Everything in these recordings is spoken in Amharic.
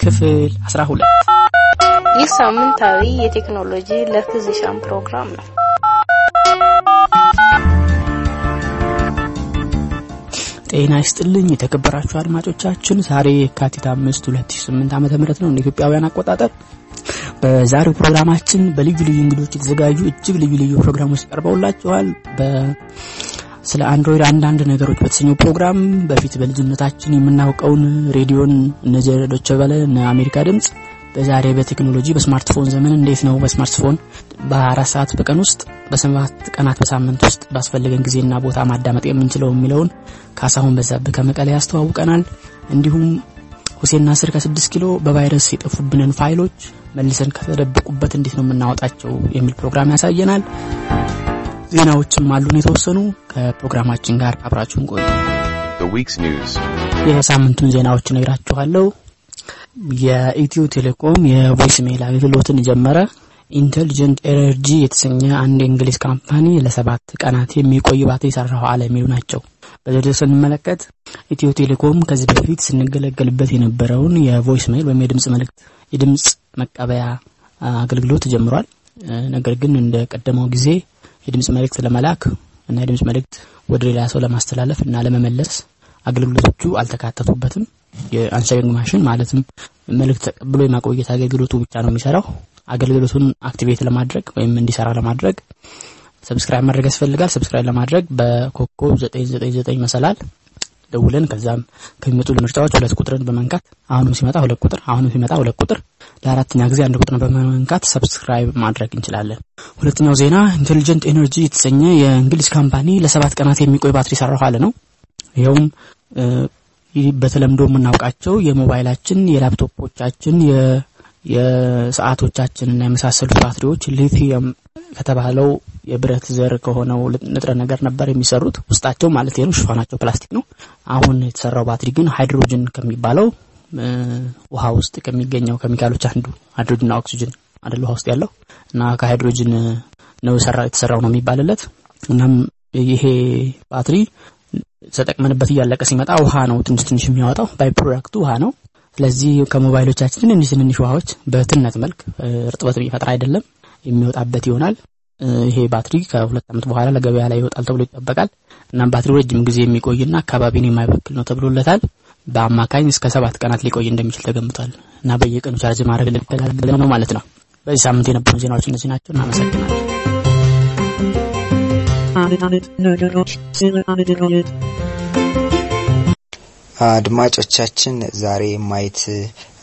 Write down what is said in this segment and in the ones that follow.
ክፍል 12 ይህ ሳምንታዊ የቴክኖሎጂ ለፊዚሻን ፕሮግራም ነው። ጤና ይስጥልኝ የተከበራችሁ አድማጮቻችን፣ ዛሬ የካቲት 5 2008 ዓመተ ምህረት ነው እንደ ኢትዮጵያውያን አቆጣጠር። በዛሬው ፕሮግራማችን በልዩ ልዩ እንግዶች የተዘጋጁ እጅግ ልዩ ልዩ ፕሮግራሞች ቀርበውላችኋል። ስለ አንድሮይድ አንዳንድ ነገሮች በተሰኘው ፕሮግራም በፊት በልጅነታችን የምናውቀውን ሬዲዮን እነ ዶቼ ቬለ አሜሪካ ድምጽ በዛሬ በቴክኖሎጂ በስማርትፎን ዘመን እንዴት ነው በስማርትፎን በአራት ሰዓት በቀን ውስጥ በሰባት ቀናት በሳምንት ውስጥ ባስፈለገን ጊዜና ቦታ ማዳመጥ የምንችለው የሚለውን ካሳሁን በዛብህ ከመቀሌ ያስተዋውቀናል። እንዲሁም ሁሴን ናስር ከስድስት ኪሎ በቫይረስ የጠፉብንን ፋይሎች መልሰን ከተደበቁበት እንዴት ነው የምናወጣቸው የሚል ፕሮግራም ያሳየናል። ዜናዎችም አሉን የተወሰኑ። ከፕሮግራማችን ጋር አብራችሁን ቆዩ። የሳምንቱን ዜናዎች ነግራችኋለሁ። የኢትዮ ቴሌኮም የ voice mail አገልግሎትን ጀመረ። Intelligent Energy የተሰኘ አንድ የእንግሊዝ company ለሰባት ቀናት የሚቆይ ባትሪ ሰራሁ አለ የሚሉ ናቸው። በዝርዝር ስንመለከት ኢትዮ ቴሌኮም ከዚህ በፊት ስንገለገልበት የነበረውን የ voice mail ወይም የድምጽ መልእክት የድምጽ መቀበያ አገልግሎት ጀምሯል። ነገር ግን እንደ ቀደመው ጊዜ የድምጽ መልእክት ለመላክ እና የድምጽ መልእክት ወደ ሌላ ሰው ለማስተላለፍ እና ለመመለስ አገልግሎቶቹ አልተካተቱበትም። የ answering machine ማለትም መልእክት ተቀብሎ የማቆየት አገልግሎቱ ብቻ ነው የሚሰራው። አገልግሎቱን activate ለማድረግ ወይም እንዲሰራ ለማድረግ subscribe ማድረግ ያስፈልጋል። subscribe ለማድረግ በኮከብ 999 መሰላል ደውለን ከዛም ከሚመጡ ምርጫዎች ሁለት ቁጥርን በመንካት አሁንም ሲመጣ ሁለት ቁጥር አሁንም ሲመጣ ሁለት ቁጥር ለአራተኛ ጊዜ አንድ ቁጥርን በመንካት subscribe ማድረግ እንችላለን። ሁለተኛው ዜና Intelligent Energy የተሰኘ የእንግሊዝ company ለሰባት ቀናት የሚቆይ ባትሪ ሰራሁ ነው። ይኸውም በተለምዶ የምናውቃቸው የሞባይላችን፣ የላፕቶፖቻችን፣ የሰዓቶቻችን እና የመሳሰሉት ባትሪዎች ሊቲየም ከተባለው የብረት ዘር ከሆነው ንጥረ ነገር ነበር የሚሰሩት። ውስጣቸው ማለት ነው ሽፋናቸው ፕላስቲክ ነው። አሁን የተሰራው ባትሪ ግን ሃይድሮጅን ከሚባለው ውሃ ውስጥ ከሚገኘው ኬሚካሎች አንዱ ሃይድሮጅንና ኦክሲጅን አይደል ውሃ ውስጥ ያለው እና ከሃይድሮጅን ነው የተሰራው ነው የሚባልለት። እናም ይሄ ባትሪ ተጠቅመንበት እያለቀ ሲመጣ ውሃ ነው ትንሽ ትንሽ የሚያወጣው by product ኡ ውሃ ነው። ስለዚህ ከሞባይሎቻችን ትንንሽ ትንንሽ ውሃዎች በትነት መልክ እርጥበት የሚፈጥር አይደለም የሚወጣበት ይሆናል። ይሄ ባትሪ ከሁለት ዓመት በኋላ ለገበያ ላይ ይወጣል ተብሎ ይጠበቃል። እናም ባትሪው ረጅም ጊዜ የሚቆይና አካባቢን የማይበክል ነው ተብሎለታል። በአማካኝ እስከ ሰባት ቀናት ሊቆይ እንደሚችል ተገምቷል እና በየቀኑ ቻርጅ ማድረግ ልንገላገል ነው ማለት ነው። በዚህ ሳምንት የነበሩ ዜናዎች እነዚህ ናቸው። እናመሰግናለን። አድማጮቻችን ዛሬ ማየት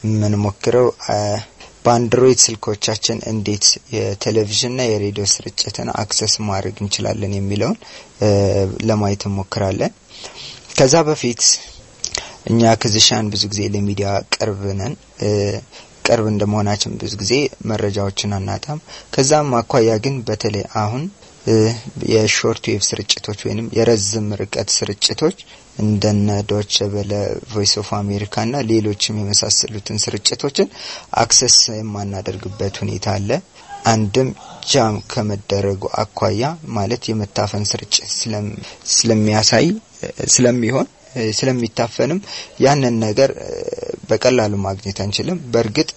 የምንሞክረው በአንድሮይድ ስልኮቻችን እንዴት የቴሌቪዥንና የሬዲዮ ስርጭትን access ማድረግ እንችላለን የሚለውን ለማየት እንሞክራለን። ከዛ በፊት እኛ ክዝሻን ብዙ ጊዜ ለሚዲያ ቅርብ ነን። ቅርብ እንደመሆናችን ብዙ ጊዜ መረጃዎችን አናጣም። ከዛም አኳያ ግን በተለይ አሁን የሾርት ዌቭ ስርጭቶች ወይንም የረዝም ርቀት ስርጭቶች እንደነ ዶች በለ ቮይስ ኦፍ አሜሪካ እና ሌሎችም የመሳሰሉትን ስርጭቶችን አክሰስ የማናደርግበት ሁኔታ አለ። አንድም ጃም ከመደረጉ አኳያ ማለት የመታፈን ስርጭት ስለሚያሳይ ስለሚሆን ስለሚታፈንም ያንን ነገር በቀላሉ ማግኘት አንችልም። በእርግጥ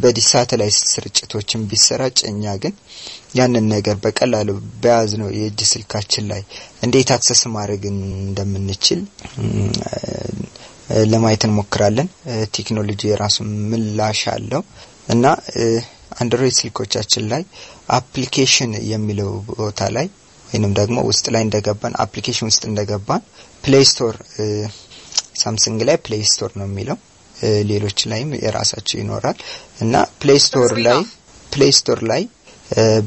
በዲ ሳተላይት ስርጭቶችን ቢሰራጭ እኛ ግን ያንን ነገር በቀላሉ በያዝ ነው የእጅ ስልካችን ላይ እንዴት አክሰስ ማድረግ እንደምንችል ለማየት እንሞክራለን። ቴክኖሎጂ የራሱ ምላሽ አለው እና አንድሮይድ ስልኮቻችን ላይ application የሚለው ቦታ ላይ ወይንም ደግሞ ውስጥ ላይ እንደገባን application ውስጥ እንደገባን Play Store Samsung ላይ Play Store ነው የሚለው ሌሎች ላይም የራሳቸው ይኖራል እና Play Store ላይ Play Store ላይ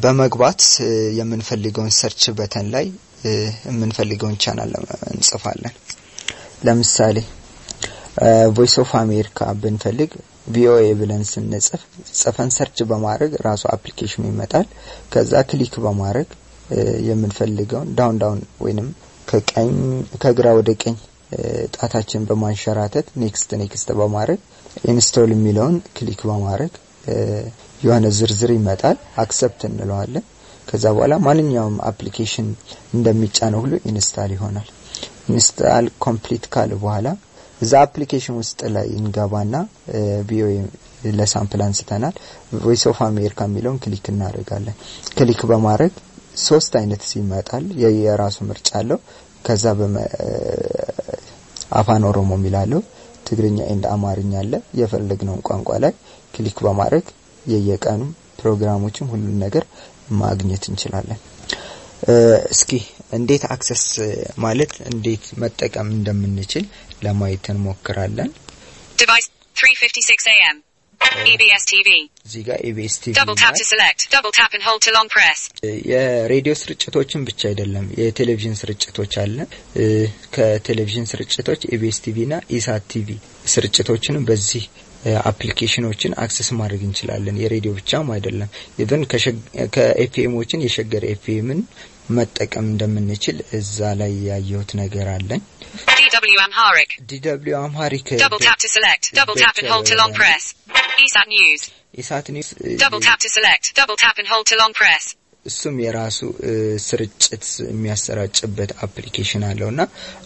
በመግባት የምንፈልገውን search button ላይ የምንፈልገውን ቻናል እንጽፋለን። ለምሳሌ Voice of America ብንፈልግ VOA ብለን ስንጽፍ ጽፈን search በማድረግ ራሱ application ኑ ይመጣል። ከዛ click በማድረግ የምንፈልገውን down down ወይንም ከቀኝ ከግራ ወደ ቀኝ ጣታችን በማንሸራተት next next በማድረግ install የሚለውን click በማድረግ የሆነ ዝርዝር ይመጣል። accept እንለዋለን። ከዛ በኋላ ማንኛውም application እንደሚጫነው ሁሉ install ይሆናል። install complete ካለ በኋላ እዛ application ውስጥ ላይ እንገባና VOA ለ sample አንስተናል። Voice of America የሚለውን click እናደርጋለን። click በማድረግ ሶስት አይነት ይመጣል። የራሱ ምርጫ አለው። ከዛ አፋን ኦሮሞ የሚለው አለ ትግርኛ and አማርኛ አለ። የፈለግነውን ቋንቋ ላይ click በማድረግ የየቀኑ ፕሮግራሞችን ሁሉን ነገር ማግኘት እንችላለን። እስኪ እንዴት access ማለት እንዴት መጠቀም እንደምንችል ለማየት እንሞክራለን። Device 3:56 a.m. EBS TV. እዚህ ጋር EBS TV Double tap to select. Double tap and hold to long press. የሬዲዮ ስርጭቶችን ብቻ አይደለም፣ የቴሌቪዥን ስርጭቶች አለ። ከቴሌቪዥን ስርጭቶች EBS TV እና ESAT TV ስርጭቶችንም በዚህ application ኦችን access ማድረግ እንችላለን። የሬዲዮ ብቻም አይደለም። even ከ FM ኦችን የሸገር ኤፍኤምን መጠቀም እንደምንችል እዛ ላይ ያየሁት ነገር አለኝ። DW Amharic. DW Amharic Double tap to select. Double tap and hold to long press. ESAT News. ESAT News Double tap to select. Double tap and hold to long press. እሱም የራሱ ስርጭት የሚያሰራጭበት application አለው እና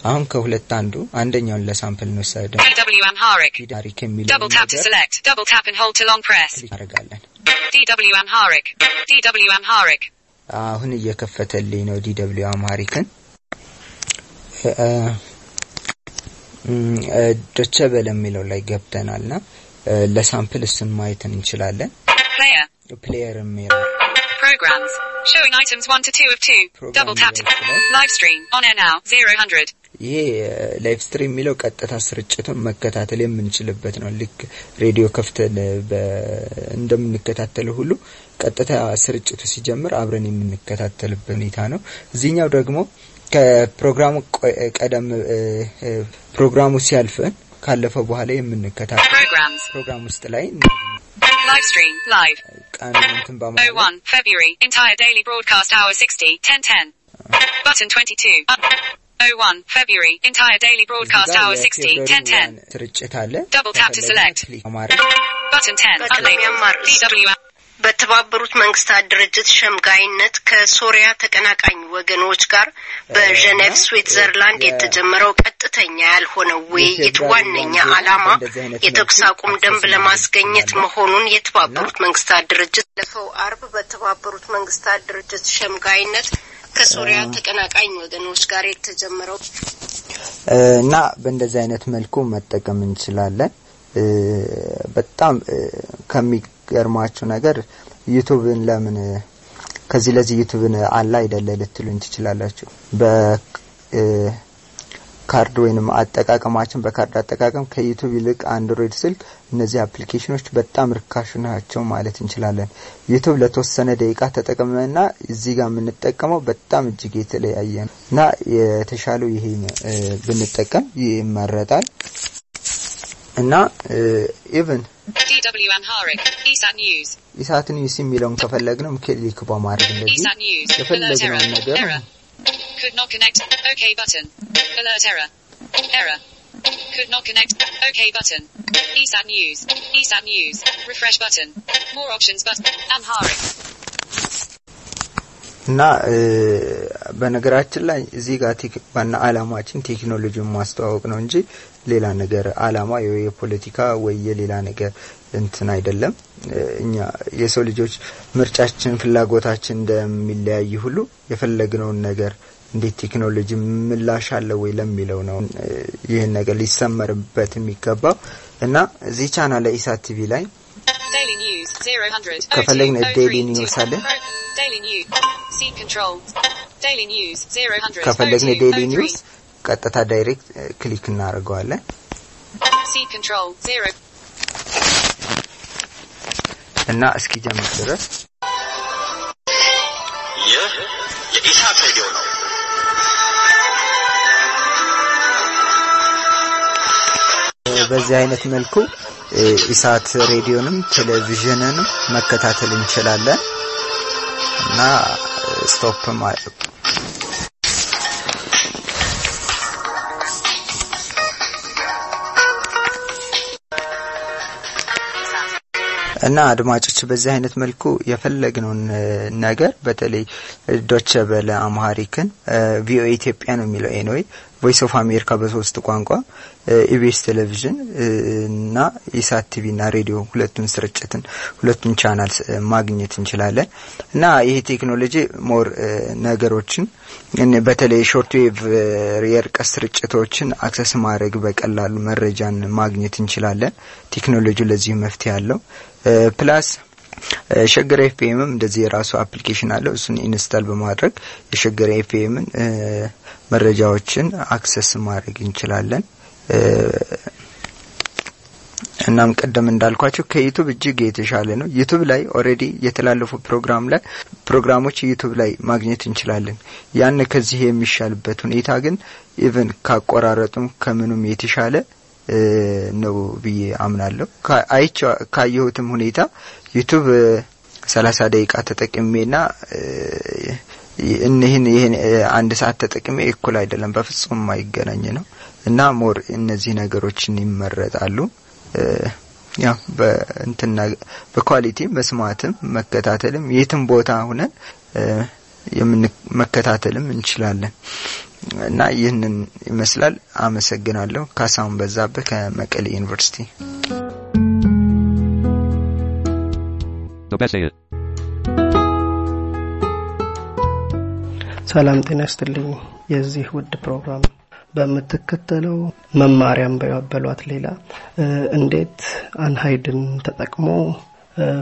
አሁን ከሁለት አንዱ አንደኛውን ለ sample እንውሰደው DW Amharic. ዳሪክ የሚለው Double tap to select. Double tap and hold to long press. እናደርጋለን። DW Amharic. DW Amharic. አሁን እየከፈተልኝ ነው DW Amharic ን Deutsche Welle የሚለው ላይ ገብተናልና ለ sample እሱን ማየት እንችላለን።. player የሚለው Programs. Showing items 1 to 2 of 2. Double tap to live stream. On air now. 0 ይሄ live stream የሚለው ቀጥታ ስርጭቱን መከታተል የምንችልበት ነው። ልክ ሬዲዮ ከፍተን እንደምንከታተለው ሁሉ ቀጥታ ስርጭቱ ሲጀምር አብረን የምንከታተልበት ሁኔታ ነው። እዚህኛው ደግሞ ከፕሮግራሙ ቀደም ፕሮግራሙ ሲያልፈን ካለፈ በኋላ የምንከታተል. ፕሮግራም ውስጥ ላይ Live stream. Live. ቀኑን እንትን በማለት 01 February. Entire daily broadcast hour 60. 1010. Button 22. 01 February. Entire daily broadcast hour 60. 1010. ስርጭት አለ። Double tap to select. ክሊክ በማድረግ Button 10. በቅድሚያም Unlabeled. አርዕስት DW. በተባበሩት መንግስታት ድርጅት ሸምጋይነት ከሶሪያ ተቀናቃኝ ወገኖች ጋር በጀኔቭ ስዊትዘርላንድ የተጀመረው ቀጥተኛ ያልሆነ ውይይት ዋነኛ ዓላማ የተኩስ አቁም ደንብ ለማስገኘት መሆኑን የተባበሩት መንግስታት ድርጅት ባለፈው አርብ በተባበሩት መንግስታት ድርጅት ሸምጋይነት ከሶሪያ ተቀናቃኝ ወገኖች ጋር የተጀመረው እና በእንደዚህ አይነት መልኩ መጠቀም እንችላለን። በጣም ከሚገርማችሁ ነገር YouTube ን ለምን ከዚህ ለዚህ YouTube ን አለ አይደለ ልትሉኝ ትችላላችሁ። በካርድ ወይንም አጠቃቀማችን በካርድ አጠቃቀም ከ YouTube ይልቅ አንድሮይድ ስልክ እነዚህ አፕሊኬሽኖች በጣም ርካሽ ናቸው ማለት እንችላለን። YouTube ለተወሰነ ደቂቃ ተጠቅመና እዚህ ጋር የምንጠቀመው በጣም እጅግ የተለያየ ነው እና የተሻለው ይሄ ብንጠቀም ይመረጣል እና ኢቭን DW Amharic. ESAT News. ኢሳት ኒውስ የሚለውን ከፈለግንም ክሊክ በማድረግ እንደዚህ ESAT News. Alert የፈለግነውን error. ነገር Error. Could not connect. OK button. Alert error. Error. Could not connect. OK button. ESAT News. ESAT News. Refresh button. More options button. Amharic. እና በነገራችን ላይ እዚህ ጋር ቴክ- ዋና አላማችን ቴክኖሎጂን ማስተዋወቅ ነው እንጂ ሌላ ነገር አላማ ወይ የፖለቲካ ወይ የሌላ ነገር እንትን አይደለም። እኛ የሰው ልጆች ምርጫችን፣ ፍላጎታችን እንደሚለያይ ሁሉ የፈለግነውን ነገር እንዴት ቴክኖሎጂ ምላሽ አለ ወይ ለሚለው ነው ይህን ነገር ሊሰመርበት የሚገባው እና እዚህ ቻናል ላይ ESAT TV ላይ Daily News. 0 ከፈለግን daily news አለ። Daily News. Seat control. Daily News. 0 ከፈለግን daily news ቀጥታ direct click እናደርገዋለን። Seat control. 0 እና እስኪጀምር ድረስ ይህ የኢሳት ሬዲዮ ነው። በዚህ አይነት መልኩ ኢሳት ሬዲዮንም ቴሌቪዥንንም መከታተል እንችላለን እና stop እና አድማጮች በዚህ አይነት መልኩ የፈለግነውን ነገር በተለይ Deutsche Welle Amharic ን VOA ኢትዮጵያ ነው የሚለው anyway Voice of America በሶስት ቋንቋ EBS ቴሌቪዥን እና ESAT TV እና ሬዲዮ ሁለቱን ስርጭትን ሁለቱን ቻናል ማግኘት እንችላለን እና ይሄ ቴክኖሎጂ more ነገሮችን በተለይ short የርቀት ስርጭቶችን access ማድረግ በቀላሉ መረጃን ማግኘት እንችላለን። ቴክኖሎጂ ለዚህ መፍትሄ አለው። Plus ሸገር ኤፍኤምም እንደዚህ የራሱ application አለው። እሱን install በማድረግ የሸገር ኤፍኤምን መረጃዎችን access ማድረግ እንችላለን። እናም ቀደም እንዳልኳቸው ከ YouTube እጅግ የተሻለ ነው። YouTube ላይ already የተላለፉ ፕሮግራም ላይ ፕሮግራሞች YouTube ላይ ማግኘት እንችላለን። ያን ከዚህ የሚሻልበት ሁኔታ ግን Even ካቆራረጡም ከምኑም የተሻለ ነው ብዬ አምናለሁ። ካየሁትም ሁኔታ YouTube ሰላሳ ደቂቃ ተጠቅሜና እኒህን ይህን አንድ ሰዓት ተጠቅሜ እኩል አይደለም፣ በፍጹም የማይገናኝ ነው እና more እነዚህ ነገሮችን ይመረጣሉ። ያው በእንትና በ quality መስማትም መከታተልም የትም ቦታ ሁነን መከታተልም እንችላለን እና ይህንን ይመስላል። አመሰግናለሁ። ካሳሁን በዛብህ ከመቀሌ ዩኒቨርሲቲ። ሰላም ጤና ይስጥልኝ። የዚህ ውድ ፕሮግራም በምትከተለው መማሪያም በሏት ሌላ እንዴት አንሃይድን ተጠቅሞ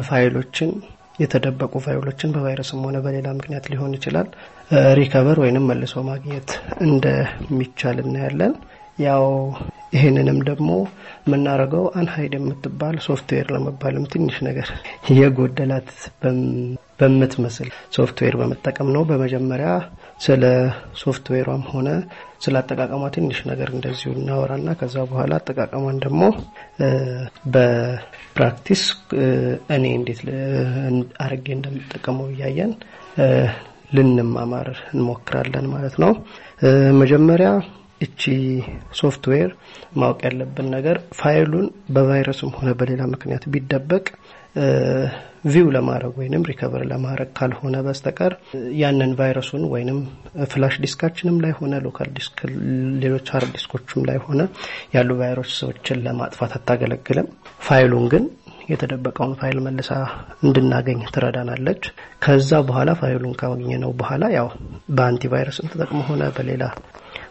ፋይሎችን የተደበቁ ፋይሎችን በቫይረስም ሆነ በሌላ ምክንያት ሊሆን ይችላል recover ወይንም መልሶ ማግኘት እንደሚቻል እናያለን። ያው ይህንንም ደግሞ የምናደርገው unhide የምትባል ሶፍትዌር ለመባልም ትንሽ ነገር የጎደላት በምትመስል ሶፍትዌር በመጠቀም ነው። በመጀመሪያ ስለ ሶፍትዌሯም ሆነ ስለ አጠቃቀሟ ትንሽ ነገር እንደዚሁ እናወራና ከዛ በኋላ አጠቃቀሟን ደግሞ በ practice እኔ እንዴት አርጌ እንደምጠቀመው እያየን ልንማማር እንሞክራለን ማለት ነው። መጀመሪያ እቺ ሶፍትዌር ማወቅ ያለብን ነገር ፋይሉን በቫይረስም ሆነ በሌላ ምክንያት ቢደበቅ view ለማድረግ ወይንም recover ለማድረግ ካልሆነ በስተቀር ያንን ቫይረሱን ወይንም flash ዲስካችንም ላይ ሆነ local disk ሌሎች hard ዲስኮችም ላይ ሆነ ያሉ ቫይረሶችን ለማጥፋት አታገለግልም። ፋይሉን ግን የተደበቀውን ፋይል መልሳ እንድናገኝ ትረዳናለች። ከዛ በኋላ ፋይሉን ካገኘነው በኋላ ያው በ antivirus ን ተጠቅሞ ሆነ በሌላ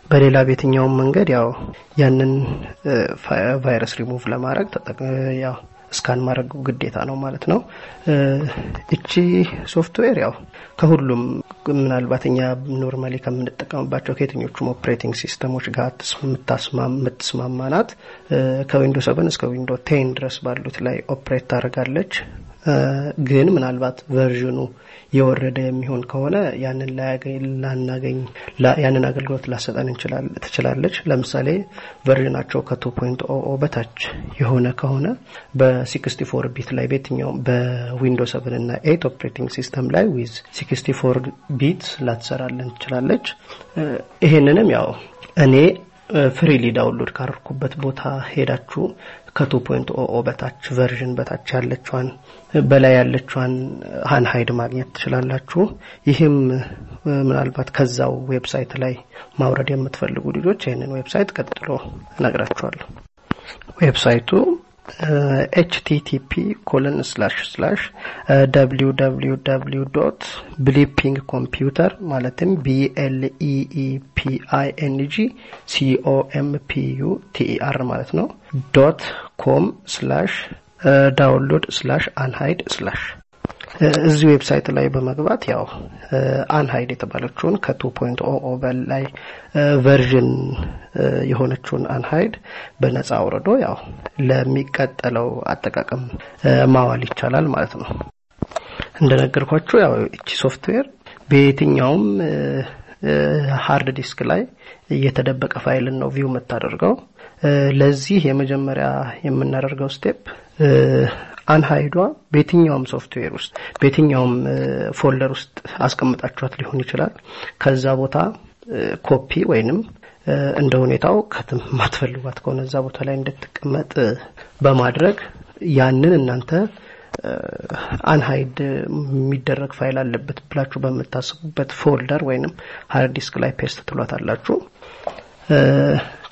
በሌላ በየትኛውም መንገድ ያው ያንን ቫይረስ ሪሙቭ ለማድረግ ያው scan ማድረግ ግዴታ ነው ማለት ነው። እቺ ሶፍትዌር ያው ከሁሉም ምናልባት እኛ normally ከምንጠቀምባቸው ከየትኞቹም operating system ኦች ጋር የምትስማማ ናት። ከ Window seven እስከ Window ten ድረስ ባሉት ላይ operate ታደርጋለች። ግን ምናልባት version ኡ የወረደ የሚሆን ከሆነ ያንን ላናገኝ ያንን አገልግሎት ላትሰጠን ትችላለች። ለምሳሌ version ኣቸው ከ two point O በታች የሆነ ከሆነ በ sixty four bit ላይ በየትኛውም በ Window seven እና eight operating system ላይ ዊዝ sixty four bit ላትሰራለን ትችላለች። ይሄንንም ያው እኔ freely download ካደረኩበት ቦታ ሄዳችሁ ከ two point O በታች version በታች ያለችዋን በላይ ያለችዋን Unhide ማግኘት ትችላላችሁ። ይህም ምናልባት ከዛው website ላይ ማውረድ የምትፈልጉ ልጆች ይህንን website ቀጥሎ እነግራችኋለሁ። website ኡ HTTP ኮለን ስላሽ ስላሽ ደብሊው ደብሊው ደብሊው ዶት ብሊፒንግ ኮምፒውተር ማለትም ቢኤልኢኢፒአይኤንጂ ሲኦኤምፒዩ ቲኢአር ማለት ነው። dot com slash download slash unhide slash እዚህ website ላይ በመግባት ያው Unhide የተባለችውን ከ two point O በላይ version የሆነችውን Unhide በነጻ አውርዶ ያው ለሚቀጥለው አጠቃቀም ማዋል ይቻላል ማለት ነው። እንደነገርኳችሁ ያው እቺ ሶፍትዌር በየትኛውም hard disk ላይ የተደበቀ ፋይልን ነው view የምታደርገው። ለዚህ የመጀመሪያ የምናደርገው step Unhide ኧዷ በየትኛውም ሶፍትዌር ውስጥ በየትኛውም folder ውስጥ አስቀምጣችኋት ሊሆን ይችላል። ከዛ ቦታ ኮፒ ወይንም እንደ ሁኔታው cut ም ማትፈልጓት ከሆነ እዛ ቦታ ላይ እንድትቀመጥ በማድረግ ያንን እናንተ unhide የሚደረግ ፋይል አለበት ብላችሁ በምታስቡበት folder ወይንም hard disk ላይ paste ትሏታላችሁ።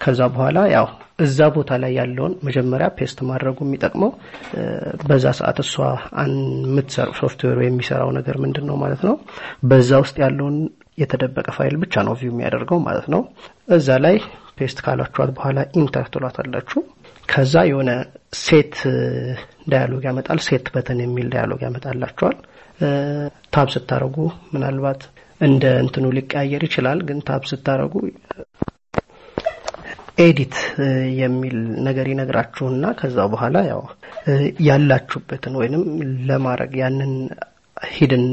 ከዛ በኋላ ያው እዛ ቦታ ላይ ያለውን መጀመሪያ paste ማድረጉ የሚጠቅመው በዛ ሰዓት እሷ የምትሰራው ሶፍትዌሩ የሚሰራው ነገር ምንድን ነው ማለት ነው። በዛ ውስጥ ያለውን የተደበቀ ፋይል ብቻ ነው view የሚያደርገው ማለት ነው። እዛ ላይ paste ካላችኋት በኋላ enter ትሏታላችሁ። ከዛ የሆነ set dialog ያመጣል። set button የሚል dialog ያመጣላችኋል። tab ስታደረጉ ምናልባት እንደ እንትኑ ሊቀያየር ይችላል። ግን tab ስታደረጉ edit የሚል ነገር ይነግራችሁና ከዛ በኋላ ያው ያላችሁበትን ወይንም ለማድረግ ያንን hidden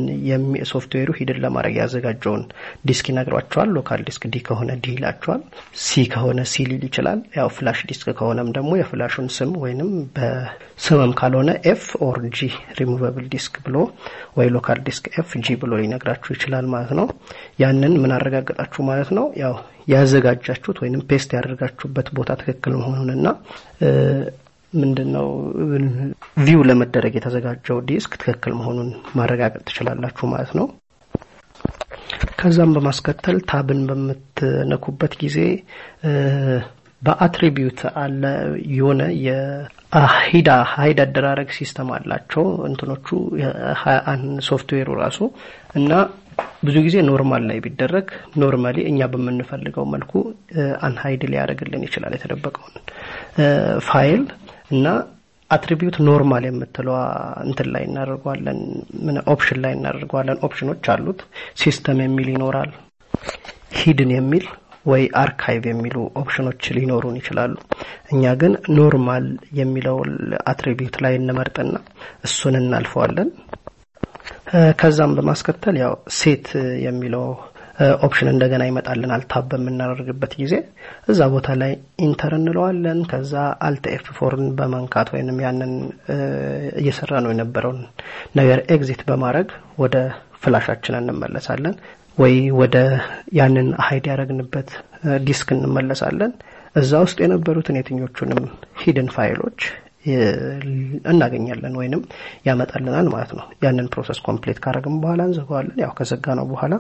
ሶፍትዌሩ hidden ለማድረግ ያዘጋጀውን ዲስክ ይነግሯቸዋል። local disk D ከሆነ D ይላቸዋል። C ከሆነ C ሊል ይችላል። ያው flash disk ከሆነም ደግሞ የ flash ኡን ስም ወይንም በስምም ካልሆነ ኤፍ ኦር ጂ ሪሙቨብል ዲስክ ብሎ ወይ local disk F G ብሎ ሊነግራችሁ ይችላል ማለት ነው። ያንን ምን አረጋገጣችሁ ማለት ነው? ያው ያዘጋጃችሁት ወይንም paste ያደርጋችሁበት ቦታ ትክክል መሆኑንና ምንድን ነው view ለመደረግ የተዘጋጀው ዲስክ ትክክል መሆኑን ማረጋገጥ ትችላላችሁ ማለት ነው። ከዛም በማስከተል tab ን በምትነኩበት ጊዜ በ attribute አለ የሆነ የሂዳ hide አደራረግ system አላቸው እንትኖቹ ሶፍትዌሩ ራሱ እና ብዙ ጊዜ normal ላይ ቢደረግ normally እኛ በምንፈልገው መልኩ unhide ሊያደርግልን ይችላል የተደበቀውን ፋይል እና attribute normal የምትለዋ እንትን ላይ እናደርገዋለን option ላይ እናደርገዋለን። ኦፕሽኖች አሉት። system የሚል ይኖራል፣ hidden የሚል ወይ archive የሚሉ ኦፕሽኖች ሊኖሩን ይችላሉ። እኛ ግን normal የሚለው attribute ላይ እንመርጥና እሱን እናልፈዋለን። ከዛም በማስከተል ያው set የሚለው option እንደገና ይመጣልናል። tab በምናደርግበት ጊዜ እዛ ቦታ ላይ enter እንለዋለን። ከዛ alt F four ን በመንካት ወይንም ያንን እየሰራ ነው የነበረውን ነገር exit በማድረግ ወደ flash ኣችን እንመለሳለን፣ ወይ ወደ ያንን hide ያደረግንበት ዲስክ እንመለሳለን። እዛ ውስጥ የነበሩትን የትኞቹንም hidden ፋይሎች እናገኛለን ወይንም ያመጣልናል ማለት ነው። ያንን process complete ካረግን በኋላ እንዘጋዋለን። ያው ከዘጋነው በኋላ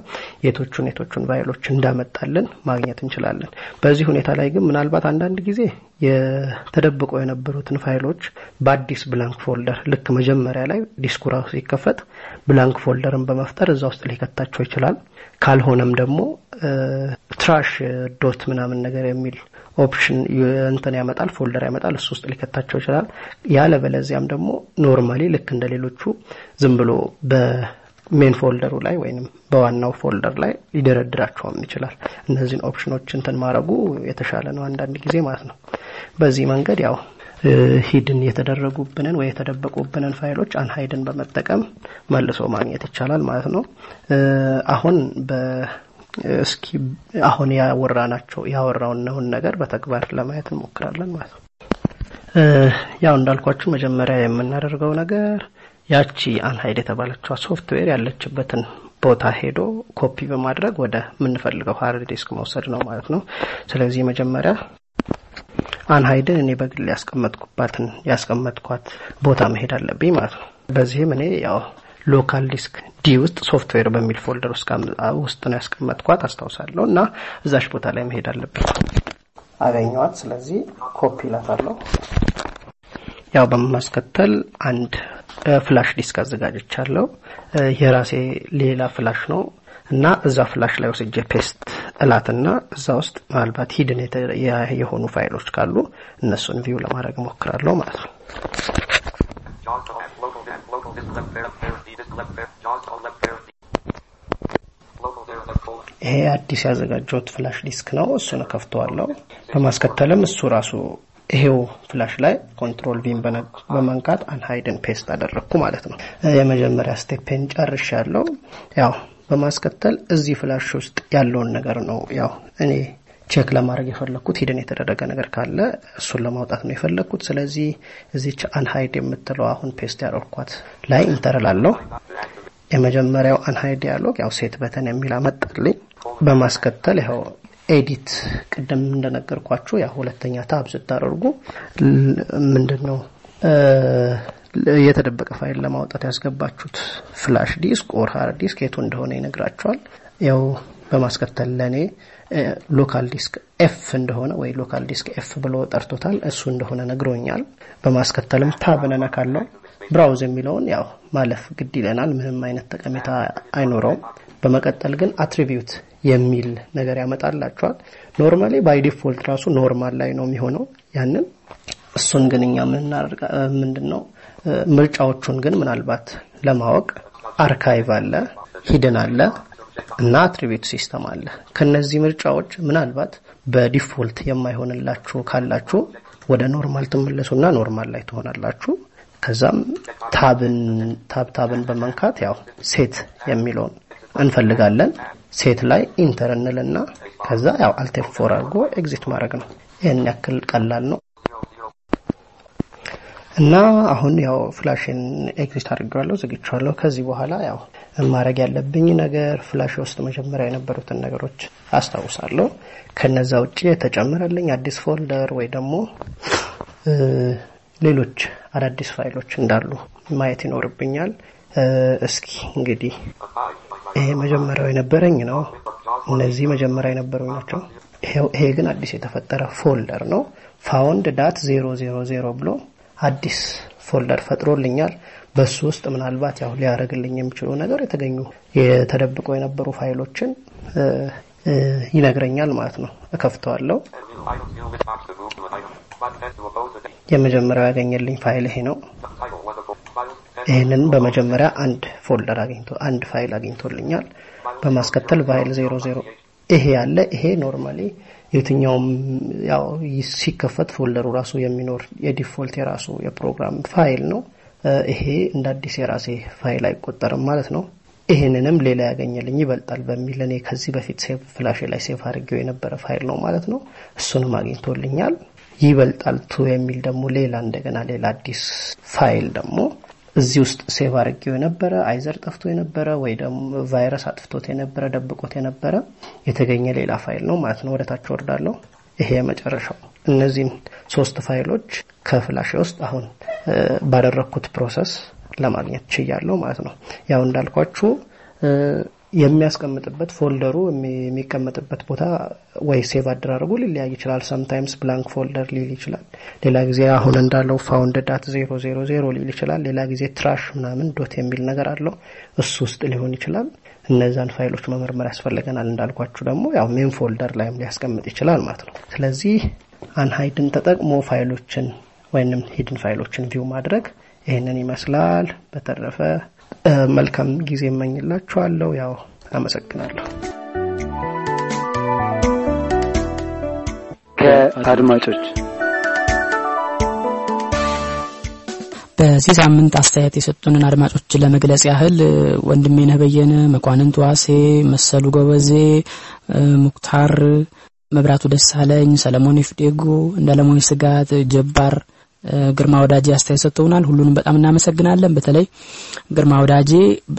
የትኞቹን የትኞቹን ፋይሎች እንዳመጣልን ማግኘት እንችላለን። በዚህ ሁኔታ ላይ ግን ምናልባት አንዳንድ ጊዜ የተደበቁት የነበሩትን ፋይሎች በአዲስ blank folder ልክ መጀመሪያ ላይ ዲስኩ ራሱ ሲከፈት blank folder ን በመፍጠር እዛ ውስጥ ሊከታቸው ይችላል። ካልሆነም ደግሞ trash dot ምናምን ነገር የሚል option እንትን ያመጣል folder ያመጣል እሱ ውስጥ ሊከታቸው ይችላል። ያለበለዚያም ደግሞ normally ልክ እንደ ሌሎቹ ዝም ብሎ በ main folder ኡ ላይ ወይም በዋናው folder ላይ ሊደረድራቸውም ይችላል። እነዚህን ኦፕሽኖች እንትን ማድረጉ የተሻለ ነው አንዳንድ ጊዜ ማለት ነው። በዚህ መንገድ ያው hidden የተደረጉብንን ወይ የተደበቁብንን ፋይሎች አንሀይድን በመጠቀም መልሶ ማግኘት ይቻላል ማለት ነው። አሁን በ እስኪ አሁን ያወራናቸው ያወራውን ነገር በተግባር ለማየት እንሞክራለን ማለት ነው። ያው እንዳልኳችሁ መጀመሪያ የምናደርገው ነገር ያቺ Unhide የተባለችዋ ሶፍትዌር ያለችበትን ቦታ ሄዶ ኮፒ በማድረግ ወደ የምንፈልገው hard disk መውሰድ ነው ማለት ነው። ስለዚህ መጀመሪያ አንሀይድን እኔ በግል ያስቀመጥኩባትን ያስቀመጥኳት ቦታ መሄድ አለብኝ ማለት ነው። በዚህም እኔ ያው local disk D ውስጥ ሶፍትዌር በሚል folder ውስጥ ነው ያስቀመጥኳት አስታውሳለሁ። እና እዛች ቦታ ላይ መሄድ አለብኝ። አገኘዋት። ስለዚህ ኮፒ ላታለሁ። ያው በማስከተል አንድ flash disk አዘጋጅቻለሁ። የራሴ ሌላ flash ነው እና እዛ flash ላይ ወስጄ paste እላትና እዛ ውስጥ ምናልባት hidden የሆኑ ፋይሎች ካሉ እነሱን view ለማድረግ እሞክራለሁ ማለት ነው። ይሄ አዲስ ያዘጋጀሁት flash disk ነው። እሱን ከፍተዋለሁ። በማስከተልም እሱ ራሱ ይሄው flash ላይ control V ን በመንካት Unhide ን paste አደረግኩ ማለት ነው። የመጀመሪያ step ኤን ጨርሻለሁ። ያው በማስከተል እዚህ flash ውስጥ ያለውን ነገር ነው ያው እኔ check ለማድረግ የፈለግኩት hidden የተደረገ ነገር ካለ እሱን ለማውጣት ነው የፈለግኩት። ስለዚህ እዚች Unhide የምትለው አሁን paste ያደረኳት ላይ enter እላለሁ። የመጀመሪያው Unhide dialog ያው set button የሚል አመጣልኝ። በማስከተል ያው edit ቅድም እንደነገርኳችሁ ያ ሁለተኛ tab ስታደርጉ ምንድን ነው የተደበቀ ፋይል ለማውጣት ያስገባችሁት flash disk or hard disk የቱ እንደሆነ ይነግራችኋል። ያው በማስከተል ለእኔ local disk F እንደሆነ ወይ local disk F ብሎ ጠርቶታል። እሱ እንደሆነ ነግሮኛል። በማስከተልም tab እነካለው። browse የሚለውን ያው ማለፍ ግድ ይለናል። ምንም አይነት ጠቀሜታ አይኖረውም። በመቀጠል ግን attribute የሚል ነገር ያመጣላችኋል። normally by default ራሱ normal ላይ ነው የሚሆነው። ያንን እሱን ግን እኛ ምንድን ነው ምርጫዎቹን ግን ምናልባት ለማወቅ archive አለ፣ hidden አለ እና attribute system አለ። ከነዚህ ምርጫዎች ምናልባት በ default የማይሆንላችሁ ካላችሁ ወደ normal ትመለሱና normal ላይ ትሆናላችሁ። ከዛም tab ን tab tab ን በመንካት ያው set የሚለውን እንፈልጋለን። set ላይ enter እንልና ከዛ ያው Alt F four አድርጎ exit ማድረግ ነው። ይህን ያክል ቀላል ነው እና አሁን ያው flash ን exit አድርጌዋለሁ፣ ዘግቼዋለሁ። ከዚህ በኋላ ያው ማድረግ ያለብኝ ነገር flash ውስጥ መጀመሪያ የነበሩትን ነገሮች አስታውሳለሁ። ከነዛ ውጭ የተጨመረልኝ አዲስ folder ወይ ደግሞ ሌሎች አዳዲስ ፋይሎች እንዳሉ ማየት ይኖርብኛል። እስኪ እንግዲህ ይሄ መጀመሪያው የነበረኝ ነው። እነዚህ መጀመሪያ የነበሩ ናቸው። ይሄ ግን አዲስ የተፈጠረ folder ነው። found dot zero zero zero ብሎ አዲስ folder ፈጥሮልኛል። በሱ ውስጥ ምናልባት ያው ሊያደርግልኝ የሚችሉ ነገር የተገኙ የተደበቀው የነበሩ ፋይሎችን ይነግረኛል ማለት ነው። እከፍተዋለሁ። የመጀመሪያው ያገኘልኝ ፋይል ይሄ ነው። ይህንን በመጀመሪያ አንድ folder አግኝቶ አንድ ፋይል አግኝቶልኛል። በማስከተል file zero zero ይሄ ያለ ይሄ normally የትኛውም ያው ሲከፈት folder ኡ ራሱ የሚኖር የ default የራሱ የ program file ነው። ይሄ እንደ አዲስ የራሴ ፋይል አይቆጠርም ማለት ነው። ይህንንም ሌላ ያገኘልኝ ይበልጣል በሚል እኔ ከዚህ በፊት flash ላይ save አድርጌው የነበረ ፋይል ነው ማለት ነው። እሱንም አግኝቶልኛል። ይበልጣል two የሚል ደግሞ ሌላ እንደገና ሌላ አዲስ ፋይል ደግሞ እዚህ ውስጥ save አድርጌው የነበረ either ጠፍቶ የነበረ ወይ ደግሞ virus አጥፍቶት የነበረ ደብቆት የነበረ የተገኘ ሌላ ፋይል ነው ማለት ነው። ወደታች ወርዳለሁ። ይሄ የመጨረሻው። እነዚህን ሶስት ፋይሎች ከ flash ውስጥ አሁን ባደረግኩት process ለማግኘት ችያለሁ ማለት ነው። ያው እንዳልኳችሁ የሚያስቀምጥበት folder ኡ የሚቀመጥበት ቦታ ወይ save አደራረጉ ሊለያይ ይችላል። sometimes blank folder ሊል ይችላል። ሌላ ጊዜ አሁን እንዳለው found dot zero zero zero ሊል ይችላል። ሌላ ጊዜ trash ምናምን dot የሚል ነገር አለው እሱ ውስጥ ሊሆን ይችላል። እነዛን ፋይሎች መመርመር ያስፈልገናል። እንዳልኳችሁ ደግሞ ያው main folder ላይም ሊያስቀምጥ ይችላል ማለት ነው። ስለዚህ አንሃይድን ተጠቅሞ ፋይሎችን ወይንም hidden file ኦችን view ማድረግ ይህንን ይመስላል። በተረፈ መልካም ጊዜ እመኝላችኋለሁ። ያው አመሰግናለሁ። ከአድማጮች በዚህ ሳምንት አስተያየት የሰጡንን አድማጮች ለመግለጽ ያህል ወንድሜ ነህ በየነ፣ መኳንንት ዋሴ፣ መሰሉ ጎበዜ፣ ሙክታር መብራቱ ደሳለኝ፣ ሰለሞን ይፍዴጎ፣ እንዳለሞኝ ስጋት፣ ጀባር ግርማ ወዳጄ አስተያየት ሰጥተውናል። ሁሉንም በጣም እናመሰግናለን። በተለይ ግርማ ወዳጄ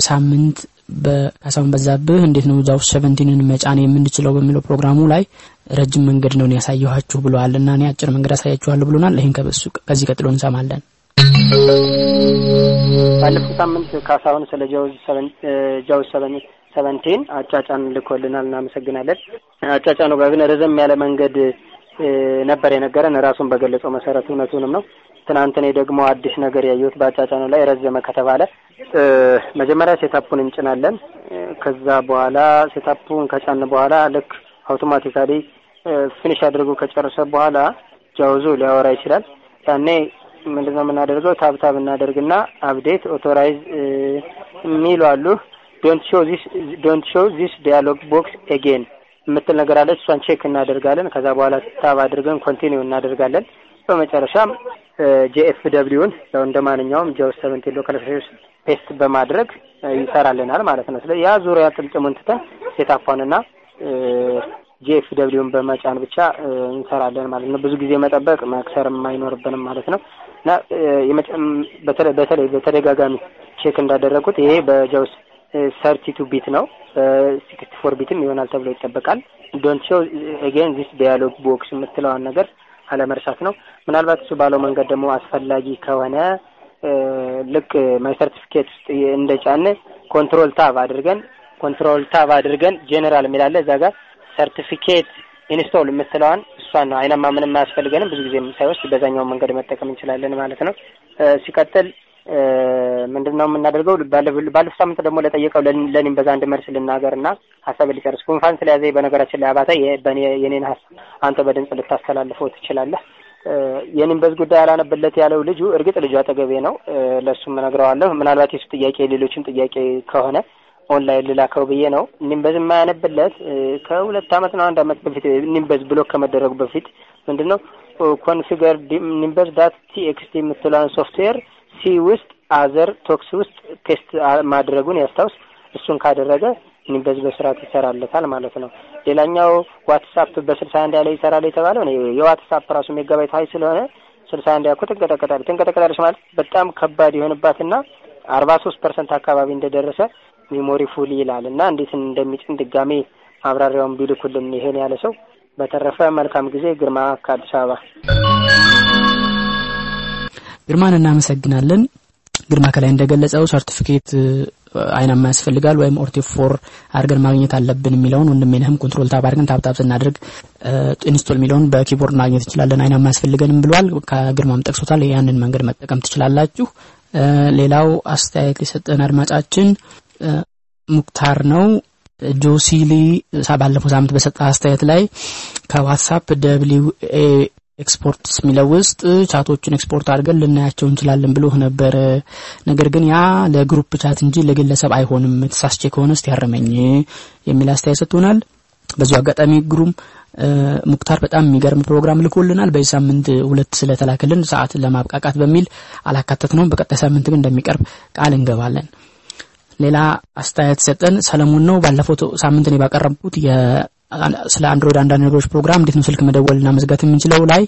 ሳምንት በካሳሁን በዛብህ እንዴት ነው ዛው ሰቨንቲንን መጫን የምንችለው በሚለው ፕሮግራሙ ላይ ረጅም መንገድ ነው ያሳየኋችሁ ብለዋል እና እኔ አጭር መንገድ አሳያችኋለሁ ብሎናል። ይህን ከበሱ ከዚህ ቀጥሎ እንሰማለን። ባለፈው ሳምንት ካሳሁን ስለ JAWS seventeen አጫጫን ልኮልናል። እናመሰግናለን። አጫጫኑ ጋር ግን ረዘም ያለ መንገድ ነበር የነገረን ራሱን በገለጸው መሰረት እውነቱንም ነው። ትናንት እኔ ደግሞ አዲስ ነገር ያየሁት በአጫጫኑ ላይ ረዘመ ከተባለ መጀመሪያ setup ኡን እንጭናለን። ከዛ በኋላ setup ኡን ከጫን በኋላ ልክ automatically finish አድርጎ ከጨረሰ በኋላ JAWS ኡ ሊያወራ ይችላል። ያኔ ምንድነው የምናደርገው? tab tab እናደርግና update authorize የሚሉ አሉ። don't show this don't show this dialog box again የምትል ነገር አለች። እሷን check እናደርጋለን። ከዛ በኋላ tab አድርገን continue እናደርጋለን። በመጨረሻም JFW ን ያው እንደ ማንኛውም JAWS seventeen local paste በማድረግ ይሰራልናል ማለት ነው። ስለዚህ ያ ዙሪያ ጥምጥሙን ትተን setup ዋንና JFW ን በመጫን ብቻ እንሰራለን ማለት ነው። ብዙ ጊዜ መጠበቅ መክሰርም አይኖርብንም ማለት ነው እና በተለይ በተደጋጋሚ check እንዳደረጉት ይሄ በ JAWS thirty two bit ነው። በ sixty four bit ም ይሆናል ተብሎ ይጠበቃል። don't show again this dialog box የምትለዋን ነገር አለመርሳት ነው። ምናልባት እሱ ባለው መንገድ ደግሞ አስፈላጊ ከሆነ ልክ my certificate ውስጥ እንደ ጫን control tab አድርገን control tab አድርገን ጄኔራል የሚላለ እዛ ጋር ሰርቲፊኬት install የምትለዋን እሷን ነው። አይናማ ምንም አያስፈልገንም። ብዙ ጊዜ ሳይወስድ በዛኛው መንገድ መጠቀም እንችላለን ማለት ነው። ሲቀጥል ምንድን ነው የምናደርገው? ባለፈው ሳምንት ደግሞ ለጠየቀው ለ Nimbuzz አንድ መልስ ልናገር እና ሀሳብ ሊጨርስ ጉንፋን ስለያዘ በነገራችን ላይ አባተ የኔን ሀሳብ አንተ በድምጽ ልታስተላልፈው ትችላለህ። የ Nimbuzz ጉዳይ አላነብለት ያለው ልጁ እርግጥ ልጁ አጠገቤ ነው። ለእሱም እነግረዋለሁ። ምናልባት የሱ ጥያቄ ሌሎችም ጥያቄ ከሆነ ኦንላይን ልላከው ብዬ ነው። Nimbuzz የማያነብለት ከሁለት አመት ነው አንድ አመት በፊት Nimbuzz block ከመደረጉ በፊት ምንድን ነው configure Nimbuzz dot TXT የምትለውን ሶፍትዌር C ውስጥ other Talks ውስጥ paste ማድረጉን ያስታውስ። እሱን ካደረገ Nimbuzz በስርዓት ይሰራለታል ማለት ነው። ሌላኛው WhatsApp በስልሳ አንድ ያለ ይሰራል የተባለው የ WhatsApp ራሱ megabyte high ስለሆነ ስልሳ አንድ ያኮ ትንቀጠቀጣለች ትንቀጠቀጣለች ማለት በጣም ከባድ የሆንባትና አርባ ሶስት percent አካባቢ እንደደረሰ memory full ይላል እና እንዴት እንደሚጭን ድጋሜ ማብራሪያውን ቢልኩልን ይሄን ያለ ሰው። በተረፈ መልካም ጊዜ። ግርማ ከአዲስ አበባ። ግርማን እናመሰግናለን። ግርማ ከላይ እንደገለጸው ሰርቲፊኬት አይናማ ያስፈልጋል ወይም ኦርቲ ፎር አድርገን ማግኘት አለብን የሚለውን ወንድሜነህም control tab አድርገን tab tab ስናደርግ install የሚለውን በ keyboard ማግኘት እንችላለን። አይናማ አያስፈልገንም ብሏል። ከግርማም ጠቅሶታል። ያንን መንገድ መጠቀም ትችላላችሁ። ሌላው አስተያየት የሰጠን አድማጫችን ሙክታር ነው። ጆሲሊ ባለፈው ሳምንት በሰጠ አስተያየት ላይ ከ WhatsApp WA export የሚለው ውስጥ chat ኦችን export አድርገን ልናያቸው እንችላለን ብሎ ነበር። ነገር ግን ያ ለ group chat እንጂ ለግለሰብ አይሆንም፣ ተሳስቼ ከሆነ እስቲ ያረመኝ የሚል አስተያየት ሰጥቶናል። በዚሁ አጋጣሚ ግሩም ሙክታር በጣም የሚገርም ፕሮግራም ልኮልናል። በዚህ ሳምንት ሁለት ስለተላከልን ሰዓት ለማብቃቃት በሚል አላካተትነውም። በቀጣይ ሳምንት ግን እንደሚቀርብ ቃል እንገባለን። ሌላ አስተያየት ሰጠን ሰለሞን ነው። ባለፈው ሳምንት እኔ ባቀረብኩት ስለ Android አንዳንድ ነገሮች ፕሮግራም እንዴት ነው ስልክ መደወልና መዝጋት የምንችለው ላይ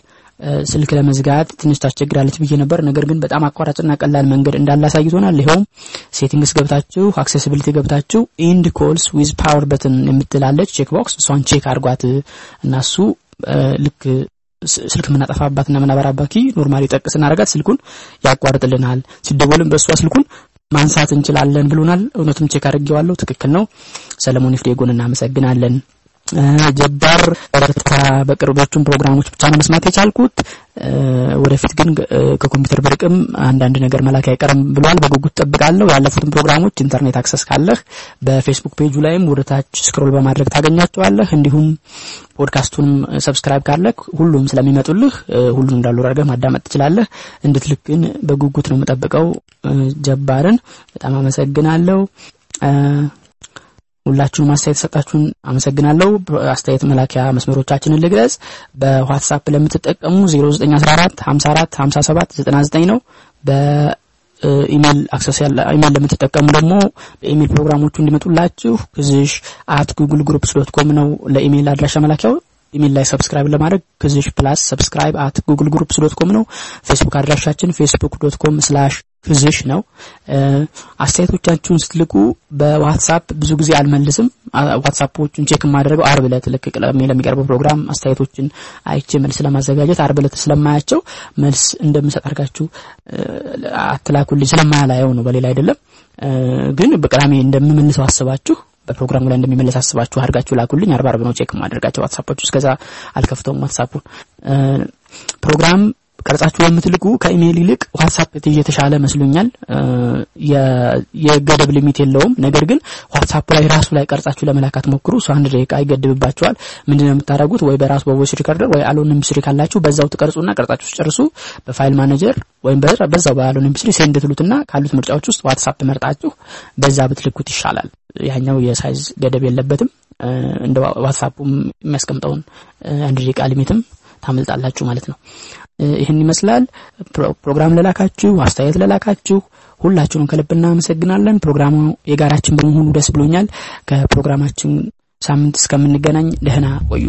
ስልክ ለመዝጋት ትንሽ ታስቸግራለች ብዬ ነበር። ነገር ግን በጣም አቋራጭና ቀላል መንገድ እንዳለ አሳይቶናል። ይኸውም settings ገብታችሁ accessibility ገብታችሁ end calls with power button የምትላለች check box እሷን check አድርጓት እና እሱ ልክ ስልክ የምናጠፋባትና የምናበራባት key normally ጠቅ ስናደርጋት ስልኩን ያቋርጥልናል። ሲደወልም በእሷ ስልኩን ማንሳት እንችላለን ብሎናል። እውነቱም check አድርጌዋለሁ። ትክክል ነው። ሰለሞን ይፍዴጎን እናመሰግናለን። ጀባር በርታ የቅርቦቹን ፕሮግራሞች ብቻ ነው መስማት የቻልኩት። ወደፊት ግን ከኮምፒውተር ብርቅም አንዳንድ ነገር መላክ አይቀርም ብሏል። በጉጉት ጠብቃለሁ። ያለፉትን ፕሮግራሞች ኢንተርኔት access ካለህ በ Facebook page ኡ ላይም ወደ ታች scroll በማድረግ ታገኛቸዋለህ። እንዲሁም podcast ኡንም subscribe ካለህ ሁሉም ስለሚመጡልህ ሁሉን እንዳሉ አድርገህ ማዳመጥ ትችላለህ። እንድትልክ ግን በጉጉት ነው የምጠብቀው። ጀባርን በጣም አመሰግናለሁ። ሁላችሁም አስተያየት ሰጣችሁን አመሰግናለሁ። አስተያየት መላኪያ መስመሮቻችንን ልግለጽ። በ WhatsApp ለምትጠቀሙ 0914 54 57 99 ነው። በኢሜል access ያለ ኢሜል ለምትጠቀሙ ደግሞ በኢሜል ፕሮግራሞቹ እንዲመጡላችሁ ክዝሽ at Google Groups dot com ነው ለኢሜል አድራሻ መላኪያው። ኢሜል ላይ subscribe ለማድረግ ክዝሽ plus subscribe at Google Groups dot com ነው። ፌስቡክ አድራሻችን Facebook dot com slash ክዝሽ ነው። አስተያየቶቻችሁን ስትልኩ በ WhatsApp ብዙ ጊዜ አልመልስም። WhatsApp ኦቹን check የማደርገው አርብ ዕለት ልክ ለሚቀርበው ፕሮግራም አስተያየቶችን አይቼ መልስ ለማዘጋጀት አርብ ዕለት ስለማያቸው መልስ እንደምሰጥ አድርጋችሁ አትላኩልኝ። ስለማላየው ነው፣ በሌላ አይደለም። ግን በቅዳሜ እንደምመልሰው አስባችሁ በፕሮግራሙ ላይ እንደሚመለስ አስባችሁ አድርጋችሁ ላኩልኝ። አርባ አርብ ነው check ማደርጋቸው WhatsApp ኦች። እስከዛ አልከፍተውም WhatsApp ኡን ፕሮግራም ቀርጻችሁ የምትልኩ ከኢሜይል ይልቅ WhatsApp የተሻለ መስሎኛል። የገደብ limit የለውም። ነገር ግን WhatsApp ላይ ራሱ ላይ ቀርጻችሁ ለመላካት ሞክሩ። እሱ አንድ ደቂቃ ይገድብባችኋል። ምንድን ነው የምታደርጉት? ወይ በራሱ በ voice recorder ወይ አሎን MP3 ካላችሁ በዛው ትቀርጹና ቀርጻችሁ ጨርሱ። በ file manager ወይም በዛው በአሎን MP3 send ትሉትና ካሉት ምርጫዎች ውስጥ WhatsApp መርጣችሁ በዛ ብትልኩት ይሻላል። ያኛው የ size ገደብ የለበትም። እንደ WhatsApp ኡም የሚያስቀምጠውን አንድ ደቂቃ limit ም ታመልጣላችሁ ማለት ነው። ይህን ይመስላል። ፕሮግራም ለላካችሁ፣ አስተያየት ለላካችሁ ሁላችሁንም ከልብ እናመሰግናለን። ፕሮግራሙ የጋራችን በመሆኑ ደስ ብሎኛል። ከፕሮግራማችን ሳምንት እስከምንገናኝ ደህና ቆዩ።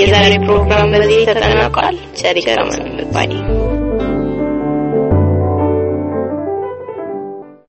የዛሬ ፕሮግራም በዚህ ተጠናቋል። ቸር ይግጠመን